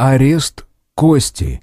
Арест Кости.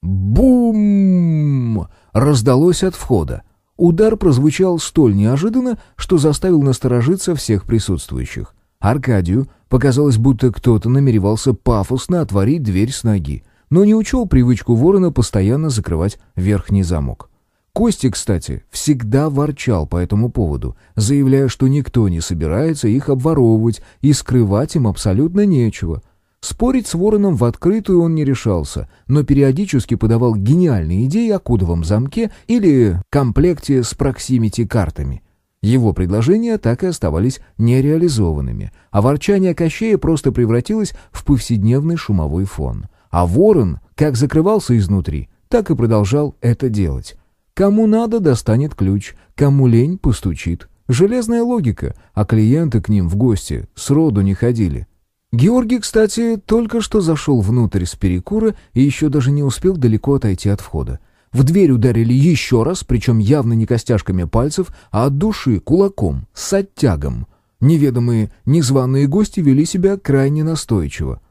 Бум! Раздалось от входа. Удар прозвучал столь неожиданно, что заставил насторожиться всех присутствующих. Аркадию показалось, будто кто-то намеревался пафосно отворить дверь с ноги, но не учел привычку ворона постоянно закрывать верхний замок. Кости, кстати, всегда ворчал по этому поводу, заявляя, что никто не собирается их обворовывать и скрывать им абсолютно нечего. Спорить с вороном в открытую он не решался, но периодически подавал гениальные идеи о кодовом замке или комплекте с проксимити-картами. Его предложения так и оставались нереализованными, а ворчание Кощея просто превратилось в повседневный шумовой фон. А ворон как закрывался изнутри, так и продолжал это делать. Кому надо, достанет ключ, кому лень, постучит. Железная логика, а клиенты к ним в гости сроду не ходили. Георгий, кстати, только что зашел внутрь с перекура и еще даже не успел далеко отойти от входа. В дверь ударили еще раз, причем явно не костяшками пальцев, а от души, кулаком, с оттягом. Неведомые, незваные гости вели себя крайне настойчиво.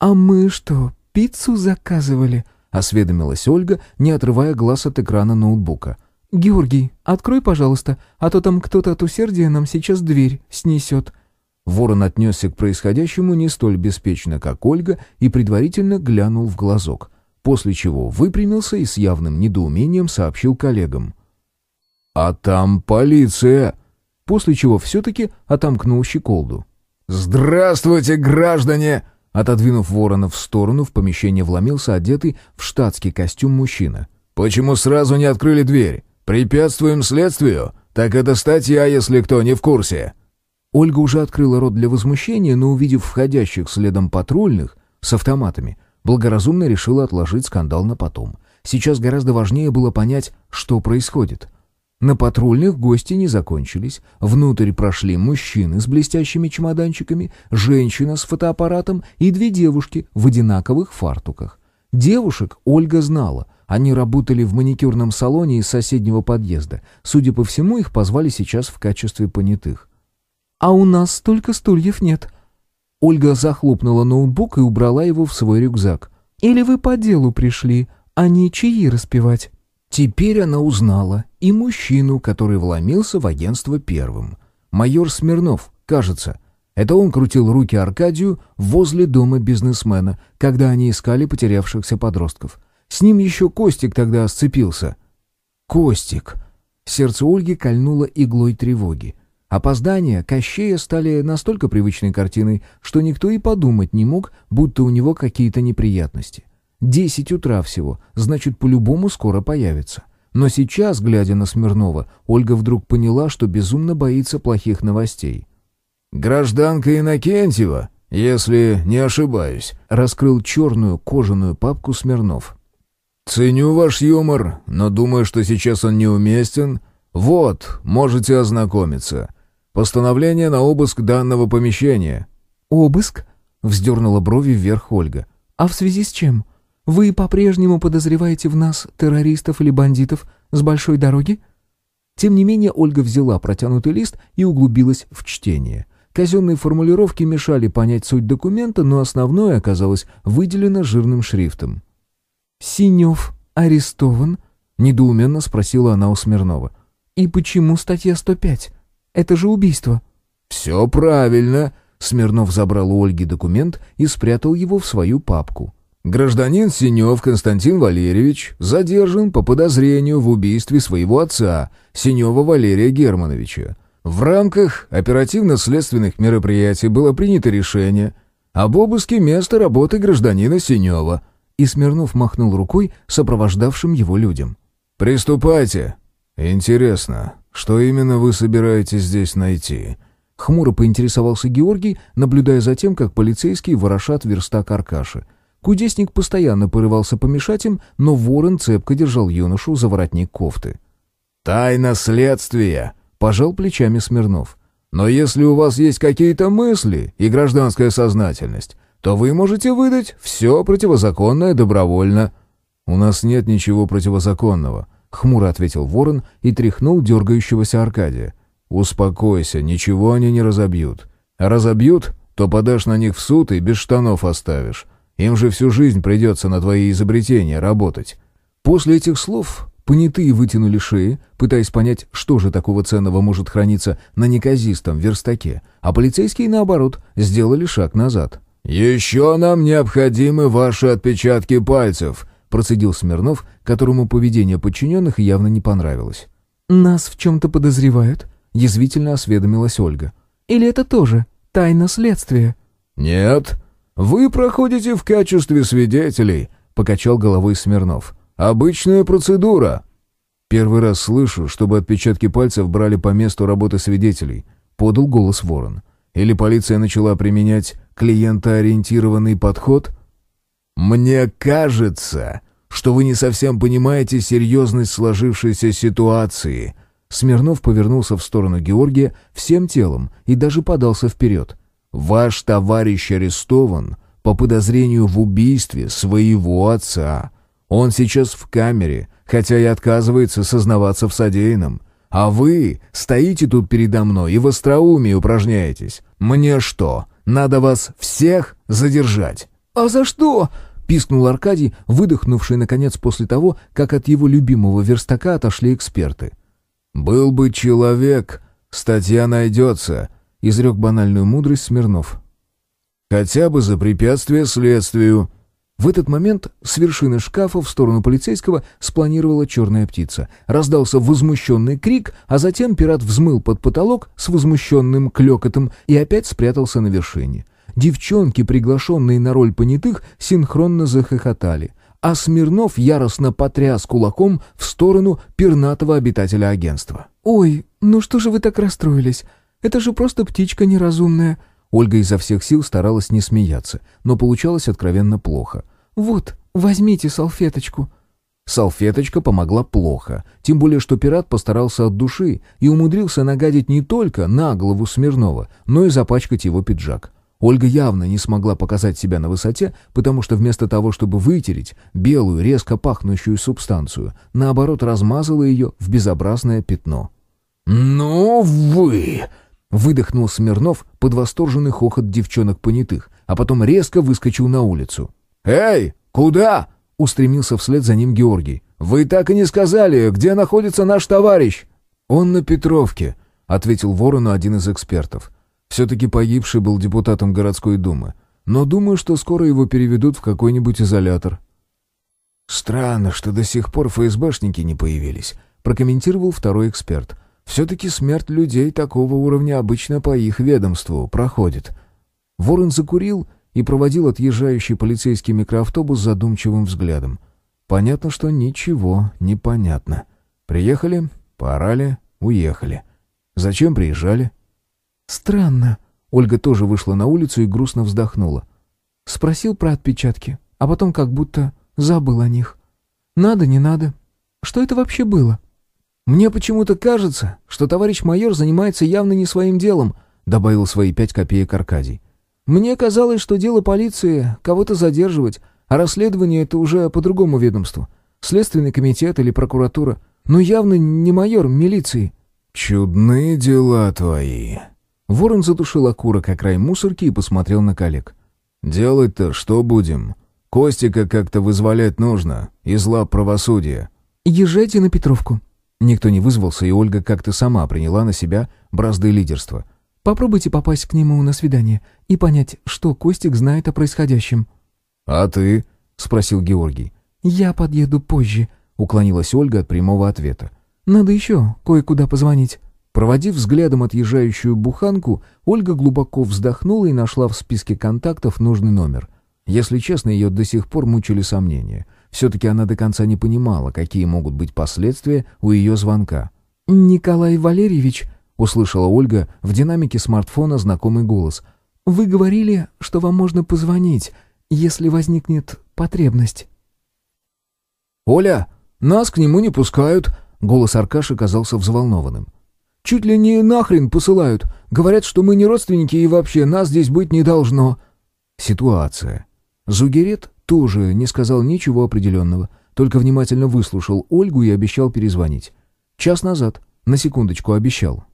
«А мы что, пиццу заказывали?» — осведомилась Ольга, не отрывая глаз от экрана ноутбука. «Георгий, открой, пожалуйста, а то там кто-то от усердия нам сейчас дверь снесет». Ворон отнесся к происходящему не столь беспечно, как Ольга, и предварительно глянул в глазок, после чего выпрямился и с явным недоумением сообщил коллегам. «А там полиция!» После чего все-таки отомкнул щеколду. «Здравствуйте, граждане!» Отодвинув ворона в сторону, в помещение вломился одетый в штатский костюм мужчина. «Почему сразу не открыли дверь? Препятствуем следствию? Так это статья, если кто не в курсе». Ольга уже открыла рот для возмущения, но, увидев входящих следом патрульных с автоматами, благоразумно решила отложить скандал на потом. Сейчас гораздо важнее было понять, что происходит. На патрульных гости не закончились. Внутрь прошли мужчины с блестящими чемоданчиками, женщина с фотоаппаратом и две девушки в одинаковых фартуках. Девушек Ольга знала. Они работали в маникюрном салоне из соседнего подъезда. Судя по всему, их позвали сейчас в качестве понятых. «А у нас столько стульев нет». Ольга захлопнула ноутбук и убрала его в свой рюкзак. «Или вы по делу пришли, а не чаи распевать?» Теперь она узнала и мужчину, который вломился в агентство первым. Майор Смирнов, кажется. Это он крутил руки Аркадию возле дома бизнесмена, когда они искали потерявшихся подростков. С ним еще Костик тогда сцепился. Костик. Сердце Ольги кольнуло иглой тревоги. Опоздания Кощея стали настолько привычной картиной, что никто и подумать не мог, будто у него какие-то неприятности. Десять утра всего, значит, по-любому скоро появится. Но сейчас, глядя на Смирнова, Ольга вдруг поняла, что безумно боится плохих новостей. «Гражданка Иннокентьева, если не ошибаюсь», — раскрыл черную кожаную папку Смирнов. «Ценю ваш юмор, но думаю, что сейчас он неуместен. Вот, можете ознакомиться. Постановление на обыск данного помещения». «Обыск?» — вздернула брови вверх Ольга. «А в связи с чем?» Вы по-прежнему подозреваете в нас террористов или бандитов с большой дороги?» Тем не менее, Ольга взяла протянутый лист и углубилась в чтение. Казенные формулировки мешали понять суть документа, но основное оказалось выделено жирным шрифтом. «Синев арестован?» — недоуменно спросила она у Смирнова. «И почему статья 105? Это же убийство». «Все правильно!» — Смирнов забрал у Ольги документ и спрятал его в свою папку. Гражданин Синев Константин Валерьевич задержан по подозрению в убийстве своего отца, Синева Валерия Германовича. В рамках оперативно-следственных мероприятий было принято решение об обыске места работы гражданина Синева, и Смирнов махнул рукой сопровождавшим его людям. «Приступайте. Интересно, что именно вы собираетесь здесь найти?» Хмуро поинтересовался Георгий, наблюдая за тем, как полицейские ворошат верстак Аркаши — Кудесник постоянно порывался помешать им, но ворон цепко держал юношу за воротник кофты. «Тайна следствия!» — пожал плечами Смирнов. «Но если у вас есть какие-то мысли и гражданская сознательность, то вы можете выдать все противозаконное добровольно». «У нас нет ничего противозаконного», — хмуро ответил ворон и тряхнул дергающегося Аркадия. «Успокойся, ничего они не разобьют. А разобьют, то подашь на них в суд и без штанов оставишь. Им же всю жизнь придется на твои изобретения работать». После этих слов понятые вытянули шеи, пытаясь понять, что же такого ценного может храниться на неказистом верстаке, а полицейские, наоборот, сделали шаг назад. «Еще нам необходимы ваши отпечатки пальцев», процедил Смирнов, которому поведение подчиненных явно не понравилось. «Нас в чем-то подозревают?» — язвительно осведомилась Ольга. «Или это тоже тайна следствия?» «Нет, вы проходите в качестве свидетелей», — покачал головой Смирнов. «Обычная процедура». «Первый раз слышу, чтобы отпечатки пальцев брали по месту работы свидетелей», — подал голос Ворон. «Или полиция начала применять клиентоориентированный подход?» «Мне кажется, что вы не совсем понимаете серьезность сложившейся ситуации». Смирнов повернулся в сторону Георгия всем телом и даже подался вперед. «Ваш товарищ арестован по подозрению в убийстве своего отца. Он сейчас в камере, хотя и отказывается сознаваться в содеянном. А вы стоите тут передо мной и в остроумии упражняетесь. Мне что, надо вас всех задержать?» «А за что?» — пискнул Аркадий, выдохнувший, наконец, после того, как от его любимого верстака отошли эксперты. «Был бы человек, статья найдется», — изрек банальную мудрость Смирнов. «Хотя бы за препятствие следствию». В этот момент с вершины шкафа в сторону полицейского спланировала черная птица. Раздался возмущенный крик, а затем пират взмыл под потолок с возмущенным клекотом и опять спрятался на вершине. Девчонки, приглашенные на роль понятых, синхронно захохотали, а Смирнов яростно потряс кулаком в сторону пернатого обитателя агентства. «Ой, ну что же вы так расстроились? Это же просто птичка неразумная!» Ольга изо всех сил старалась не смеяться, но получалось откровенно плохо. «Вот, возьмите салфеточку». Салфеточка помогла плохо, тем более что пират постарался от души и умудрился нагадить не только на голову Смирнова, но и запачкать его пиджак. Ольга явно не смогла показать себя на высоте, потому что вместо того, чтобы вытереть белую, резко пахнущую субстанцию, наоборот размазала ее в безобразное пятно. «Ну вы!» Выдохнул Смирнов под восторженный хохот девчонок понятых, а потом резко выскочил на улицу. «Эй, куда?» — устремился вслед за ним Георгий. «Вы так и не сказали, где находится наш товарищ?» «Он на Петровке», — ответил Ворону один из экспертов. «Все-таки погибший был депутатом городской думы, но думаю, что скоро его переведут в какой-нибудь изолятор». «Странно, что до сих пор ФСБшники не появились», — прокомментировал второй эксперт. Все-таки смерть людей такого уровня обычно по их ведомству проходит. Ворон закурил и проводил отъезжающий полицейский микроавтобус задумчивым взглядом. Понятно, что ничего не понятно. Приехали, поорали, уехали. Зачем приезжали? Странно. Ольга тоже вышла на улицу и грустно вздохнула. Спросил про отпечатки, а потом как будто забыл о них. Надо, не надо. Что это вообще было? «Мне почему-то кажется, что товарищ майор занимается явно не своим делом», добавил свои пять копеек Аркадий. «Мне казалось, что дело полиции — кого-то задерживать, а расследование — это уже по другому ведомству. Следственный комитет или прокуратура. Но явно не майор милиции». «Чудные дела твои». Ворон затушил окурок о край мусорки и посмотрел на коллег. «Делать-то что будем? Костика как-то вызволять нужно, из лап правосудия». «Езжайте на Петровку», Никто не вызвался, и Ольга как-то сама приняла на себя бразды лидерства. «Попробуйте попасть к нему на свидание и понять, что Костик знает о происходящем». «А ты?» — спросил Георгий. «Я подъеду позже», — уклонилась Ольга от прямого ответа. «Надо еще кое-куда позвонить». Проводив взглядом отъезжающую буханку, Ольга глубоко вздохнула и нашла в списке контактов нужный номер. Если честно, ее до сих пор мучили сомнения — все-таки она до конца не понимала, какие могут быть последствия у ее звонка. «Николай Валерьевич», — услышала Ольга в динамике смартфона знакомый голос, «вы говорили, что вам можно позвонить, если возникнет потребность». «Оля, нас к нему не пускают», — голос Аркаши казался взволнованным. «Чуть ли не нахрен посылают. Говорят, что мы не родственники и вообще нас здесь быть не должно». Ситуация. Зугерет тоже не сказал ничего определенного, только внимательно выслушал Ольгу и обещал перезвонить. Час назад, на секундочку, обещал.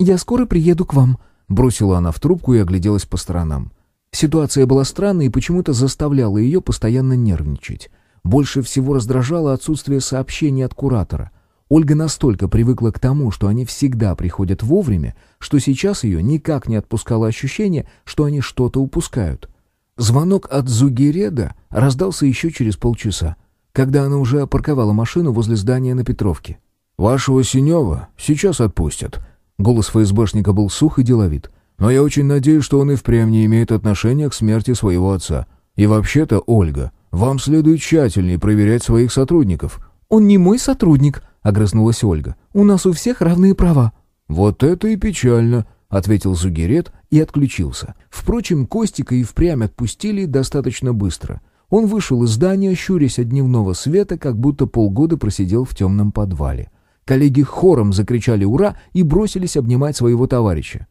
«Я скоро приеду к вам», — бросила она в трубку и огляделась по сторонам. Ситуация была странной и почему-то заставляла ее постоянно нервничать. Больше всего раздражало отсутствие сообщений от куратора. Ольга настолько привыкла к тому, что они всегда приходят вовремя, что сейчас ее никак не отпускало ощущение, что они что-то упускают. Звонок от Зугереда раздался еще через полчаса, когда она уже парковала машину возле здания на Петровке. «Вашего Синева сейчас отпустят». Голос ФСБшника был сух и деловит. «Но я очень надеюсь, что он и впрямь не имеет отношения к смерти своего отца. И вообще-то, Ольга, вам следует тщательнее проверять своих сотрудников». «Он не мой сотрудник», — огрызнулась Ольга. «У нас у всех равные права». «Вот это и печально», — ответил Зугерет и отключился. Впрочем, Костика и впрямь отпустили достаточно быстро. Он вышел из здания, щурясь от дневного света, как будто полгода просидел в темном подвале. Коллеги хором закричали «Ура!» и бросились обнимать своего товарища.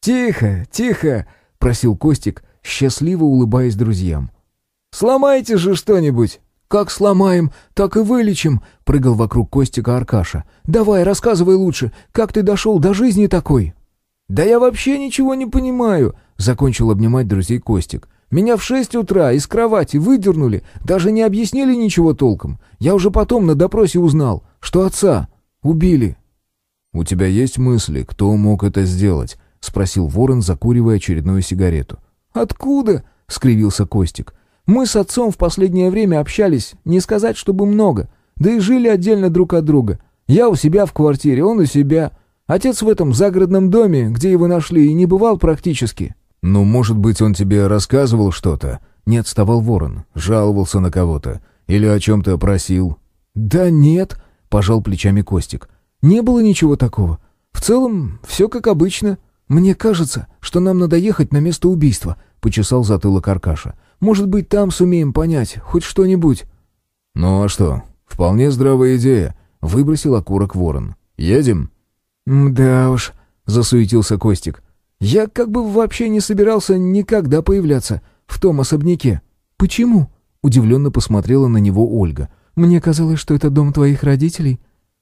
«Тихо, тихо!» — просил Костик, счастливо улыбаясь друзьям. «Сломайте же что-нибудь!» «Как сломаем, так и вылечим!» — прыгал вокруг Костика Аркаша. «Давай, рассказывай лучше, как ты дошел до жизни такой?» «Да я вообще ничего не понимаю!» — закончил обнимать друзей Костик. «Меня в шесть утра из кровати выдернули, даже не объяснили ничего толком. Я уже потом на допросе узнал, что отца убили». «У тебя есть мысли, кто мог это сделать?» — спросил Ворон, закуривая очередную сигарету. «Откуда?» — скривился Костик. Мы с отцом в последнее время общались, не сказать, чтобы много, да и жили отдельно друг от друга. Я у себя в квартире, он у себя. Отец в этом загородном доме, где его нашли, и не бывал практически». «Ну, может быть, он тебе рассказывал что-то?» Не отставал ворон, жаловался на кого-то. Или о чем-то просил?» «Да нет», — пожал плечами Костик. «Не было ничего такого. В целом, все как обычно. Мне кажется, что нам надо ехать на место убийства», — почесал затылок Аркаша. Может быть, там сумеем понять хоть что-нибудь». «Ну а что? Вполне здравая идея», — выбросил окурок ворон. «Едем?» «Да уж», — засуетился Костик. «Я как бы вообще не собирался никогда появляться в том особняке». «Почему?» — удивленно посмотрела на него Ольга. «Мне казалось, что это дом твоих родителей».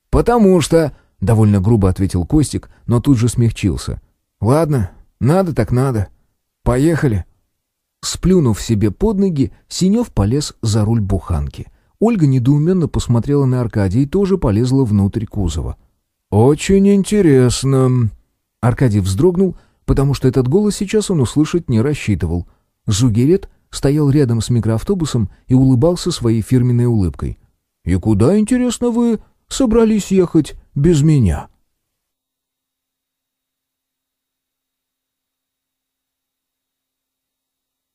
«Потому что...» — довольно грубо ответил Костик, но тут же смягчился. «Ладно, надо так надо. Поехали». Сплюнув себе под ноги, Синев полез за руль буханки. Ольга недоуменно посмотрела на Аркадия и тоже полезла внутрь кузова. «Очень интересно». Аркадий вздрогнул, потому что этот голос сейчас он услышать не рассчитывал. Зугерет стоял рядом с микроавтобусом и улыбался своей фирменной улыбкой. «И куда, интересно, вы собрались ехать без меня?»